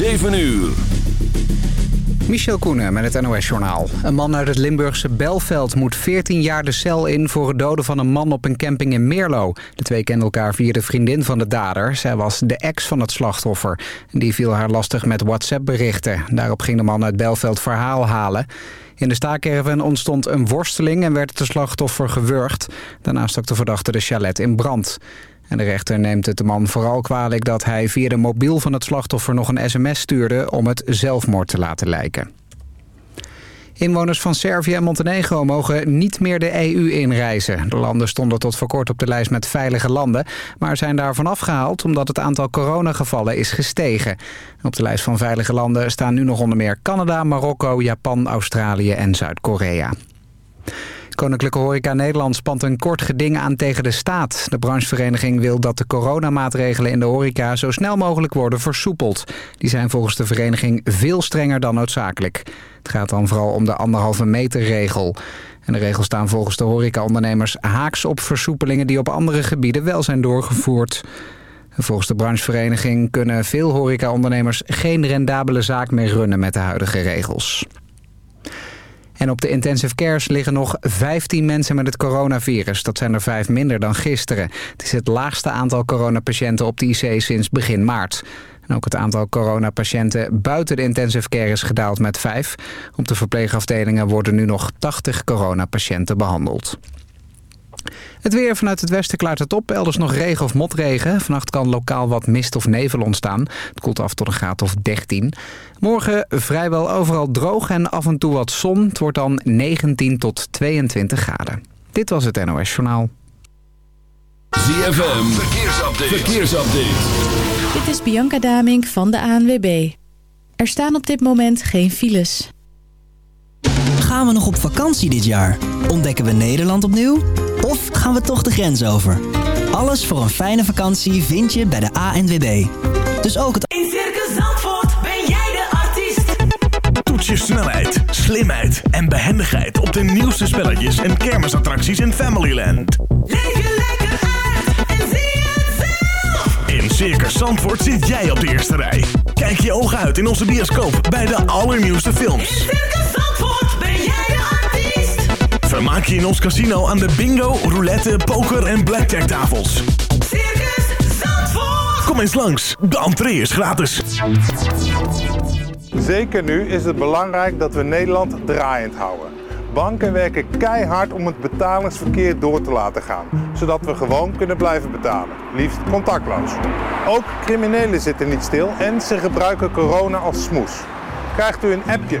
7 uur. Michel Koenen met het NOS-journaal. Een man uit het Limburgse Belveld moet 14 jaar de cel in... voor het doden van een man op een camping in Meerlo. De twee kenden elkaar via de vriendin van de dader. Zij was de ex van het slachtoffer. Die viel haar lastig met WhatsApp-berichten. Daarop ging de man uit Belveld verhaal halen. In de staakerven ontstond een worsteling en werd het slachtoffer gewurgd. Daarna stak de verdachte de chalet in brand. En de rechter neemt het de man vooral kwalijk dat hij via de mobiel van het slachtoffer nog een sms stuurde om het zelfmoord te laten lijken. Inwoners van Servië en Montenegro mogen niet meer de EU inreizen. De landen stonden tot voor kort op de lijst met veilige landen... maar zijn daarvan afgehaald omdat het aantal coronagevallen is gestegen. Op de lijst van veilige landen staan nu nog onder meer Canada, Marokko, Japan, Australië en Zuid-Korea. Koninklijke Horeca Nederland spant een kort geding aan tegen de staat. De branchevereniging wil dat de coronamaatregelen in de horeca zo snel mogelijk worden versoepeld. Die zijn volgens de vereniging veel strenger dan noodzakelijk. Het gaat dan vooral om de anderhalve meter regel. En de regels staan volgens de horecaondernemers haaks op versoepelingen die op andere gebieden wel zijn doorgevoerd. Volgens de branchevereniging kunnen veel horecaondernemers geen rendabele zaak meer runnen met de huidige regels. En op de intensive cares liggen nog 15 mensen met het coronavirus. Dat zijn er vijf minder dan gisteren. Het is het laagste aantal coronapatiënten op de IC sinds begin maart. En ook het aantal coronapatiënten buiten de intensive care is gedaald met vijf. Op de verpleegafdelingen worden nu nog 80 coronapatiënten behandeld. Het weer vanuit het westen klaart het op. Elders nog regen of motregen. Vannacht kan lokaal wat mist of nevel ontstaan. Het koelt af tot een graad of 13. Morgen vrijwel overal droog en af en toe wat zon. Het wordt dan 19 tot 22 graden. Dit was het NOS Journaal. ZFM, verkeersupdate. verkeersupdate. Dit is Bianca Damink van de ANWB. Er staan op dit moment geen files. Gaan we nog op vakantie dit jaar? Ontdekken we Nederland opnieuw? Of gaan we toch de grens over? Alles voor een fijne vakantie vind je bij de ANWB. Dus ook het... In Circus Zandvoort ben jij de artiest. Toets je snelheid, slimheid en behendigheid op de nieuwste spelletjes en kermisattracties in Familyland. Leef je lekker uit en zie het zelf. In Circus Zandvoort zit jij op de eerste rij. Kijk je ogen uit in onze bioscoop bij de allernieuwste films. In Vermaak je in ons casino aan de bingo, roulette, poker en blackjack tafels. Circus Zandvoort. Kom eens langs, de entree is gratis. Zeker nu is het belangrijk dat we Nederland draaiend houden. Banken werken keihard om het betalingsverkeer door te laten gaan, zodat we gewoon kunnen blijven betalen, liefst contactloos. Ook criminelen zitten niet stil en ze gebruiken corona als smoes. Krijgt u een appje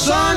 sun.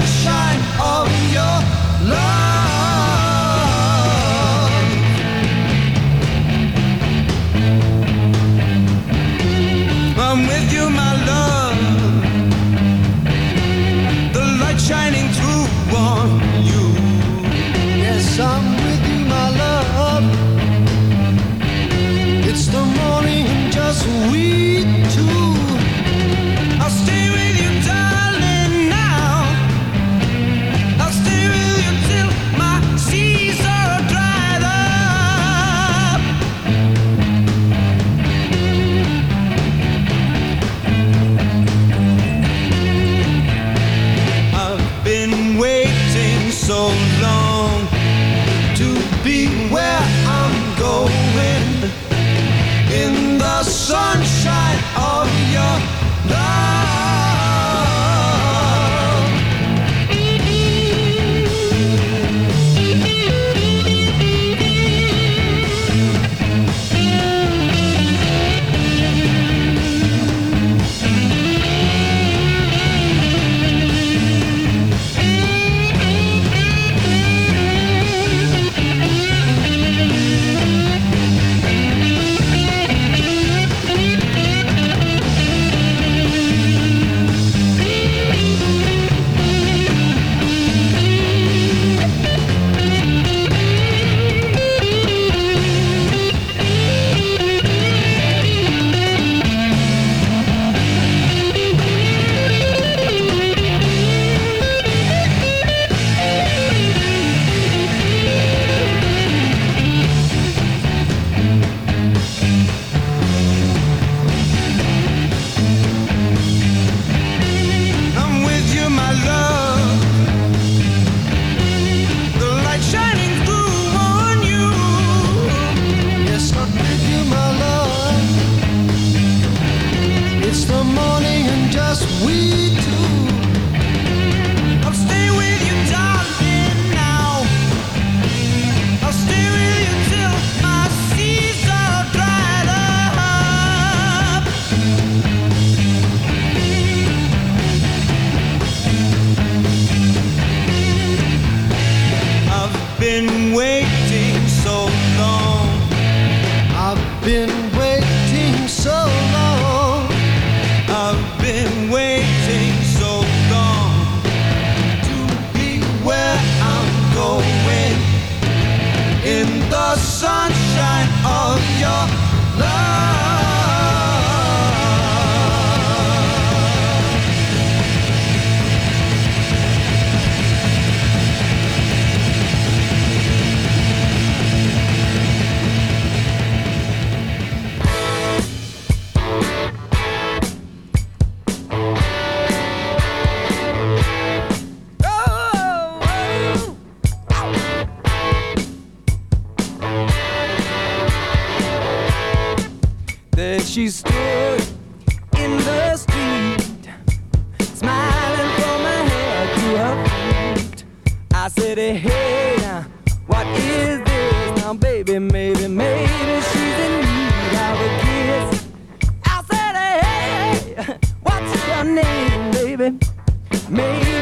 Maybe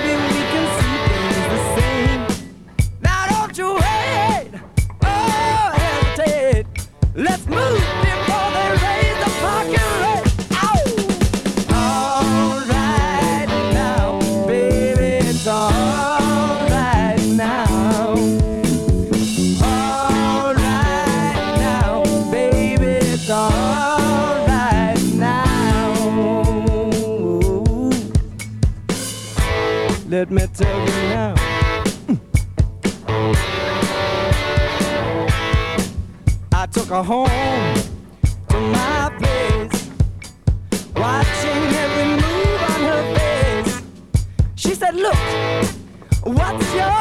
me tell you now. Mm. I took her home to my place, watching every move on her face. She said, Look, what's your